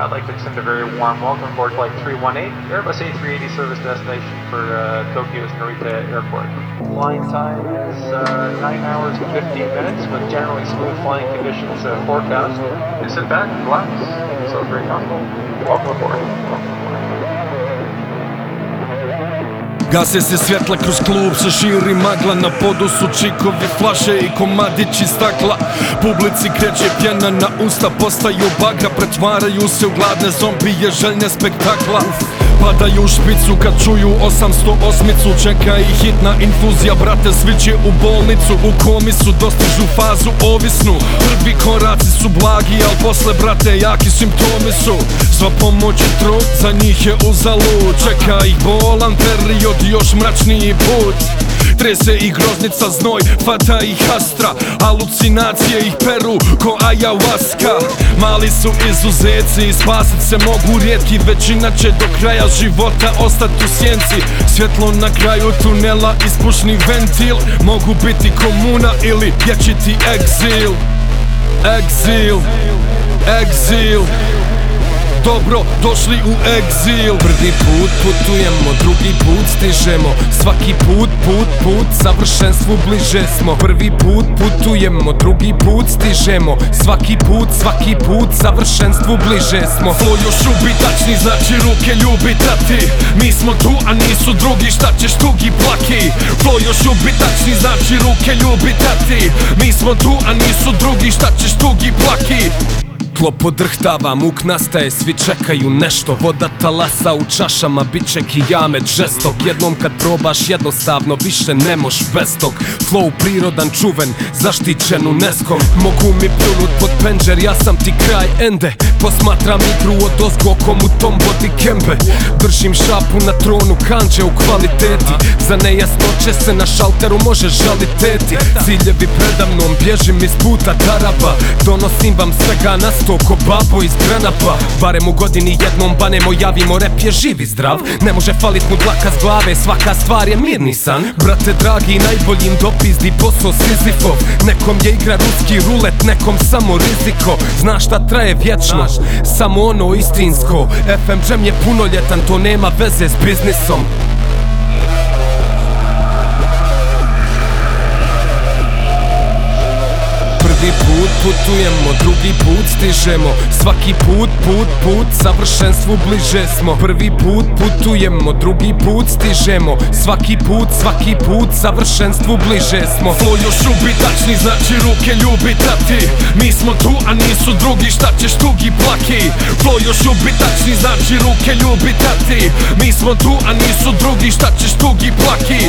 I'd like to extend a very warm welcome aboard Flight 318, Airbus A380 service destination for uh, Tokyo's Narita Airport. Flying time is uh, 9 hours and 15 minutes with generally smooth flying conditions uh, forecast. Just sit back relax. So it's very comfortable. Welcome aboard. Welcome aboard. Gase se svjetla kroz klub, se širi magla Na podu su čikovi flaše i komadići stakla. Publici kreće pjena na usta, postaju bagra Pretvaraju se u gladne zombije, željne spektakla. Padaju špicu kad čuju 808-icu Čeka ih hitna infuzija, brate svi će u bolnicu U komi su dostižu fazu ovisnu. Prvi koraci su blagi, al posle brate jaki simptomi su. Sva pomoć i trud za njih je uzalud Čeka ih bolan period i još mračniji put. Trese ih groznica znoj, fata ih astra Halucinacije ih peru ko ayahuasca. Mali su izuzeci i spasit se mogu rijetki. Većina će do kraja života ostati u sjenci. Svjetlo na kraju tunela, ispušni ventil. Mogu biti komuna ili vječiti egzil. Egzil, egzil dobro došli u egzil. Prvi put putujemo, drugi put stižemo. Svaki put, put, put, savršenstvu bliže smo. Prvi put putujemo, drugi put stižemo. Svaki put, svaki put, savršenstvu bliže smo. Flow još ubitačni, znači ruke ljubi tati Mi smo tu, a nisu drugi, šta ćeš tugi plaki? Flow još ubitačni, znači ruke ljubi tati Mi smo tu, a nisu drugi, šta ćeš tugi plaki Tlo podrhtava, muk nastaje, svi čekaju nešto. Voda talasa u čašama, bit će kijamet žestok Jednom kad probaš jednostavno, više ne moš bez tog. Flow prirodan, čuven, zaštićen unesco Mogu mi pljunut pod penđer, ja sam ti kraj ende. Posmatram igru od ozgo komu tomboti kembe Držim šapu na tronu, kanđe u kvaliteti. Za nejasnoće se na šalteru može žaliteti Ciljevi predamnom, bježim iz puta taraba. Donosim vam svega na sto ko babo iz granapa Barem u godini jednom banemo javimo rep je živ i zdrav. Ne može falit mu dlaka s glave, svaka stvar je mirni san. Brate dragi, najboljim dopizdi posao Sizifov. Nekom je igra ruski rulet, nekom samo riziko. Znaš šta traje vječno, samo ono istinsko. FM Jam je punoljetan, to nema veze s biznisom put putujemo, drugi put stižemo. Svaki put, put, put, savršenstvu bliže smo. Prvi put putujemo, drugi put stižemo. Svaki put, svaki put, savršenstvu bliže smo. Flow još ubitačni, znači ruke ljubi tati. Mi smo tu, a nisu drugi, šta ćeš tugi plaki? Flow još ubitačni, znači ruke ljubi tati. Mi smo tu, a nisu drugi, šta ćeš tugi plaki